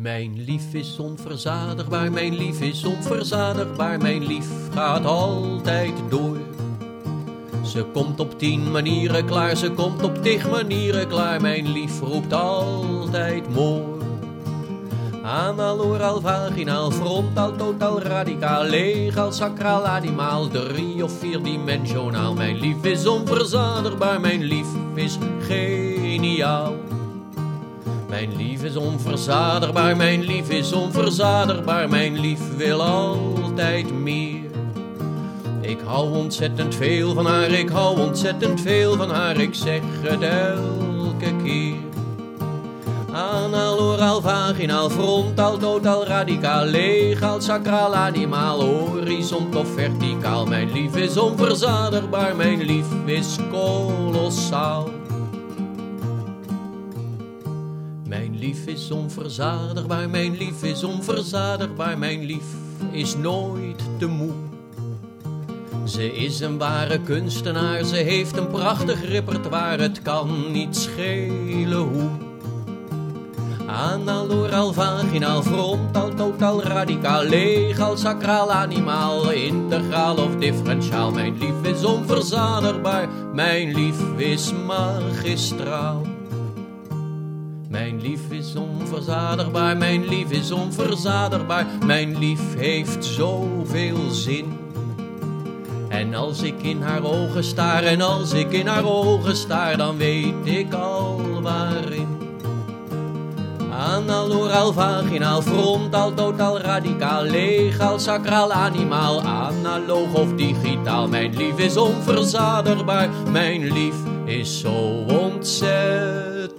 Mijn lief is onverzadigbaar, mijn lief is onverzadigbaar, mijn lief gaat altijd door. Ze komt op tien manieren klaar, ze komt op tig manieren klaar, mijn lief roept altijd moor. Anal, oral, vaginaal, frontaal, totaal, radicaal, legaal, sacraal, animaal, drie of vierdimensionaal. Mijn lief is onverzadigbaar, mijn lief is geniaal. Mijn lief is onverzadigbaar, mijn lief is onverzadigbaar, mijn lief wil altijd meer. Ik hou ontzettend veel van haar, ik hou ontzettend veel van haar, ik zeg het elke keer. Anal, oral, vaginaal, frontaal, totaal, radicaal, legaal, sacraal, animaal, horizont of verticaal. Mijn lief is onverzadigbaar, mijn lief is kolossaal. Mijn lief is onverzadigbaar, mijn lief is onverzadigbaar, mijn lief is nooit te moe. Ze is een ware kunstenaar, ze heeft een prachtig repertoire, het kan niet schelen hoe. Anal, oral, vaginaal, frontaal, totaal, radicaal, legaal, sacraal, animaal, integraal of differentiaal. Mijn lief is onverzadigbaar, mijn lief is magistraal. Mijn lief is onverzadigbaar, mijn lief is onverzadigbaar, mijn lief heeft zoveel zin. En als ik in haar ogen staar, en als ik in haar ogen staar, dan weet ik al waarin. Anal, oral, vaginaal, frontaal, totaal, radicaal, legaal, sacraal, animaal, analoog of digitaal. Mijn lief is onverzadigbaar, mijn lief is zo ontzettend.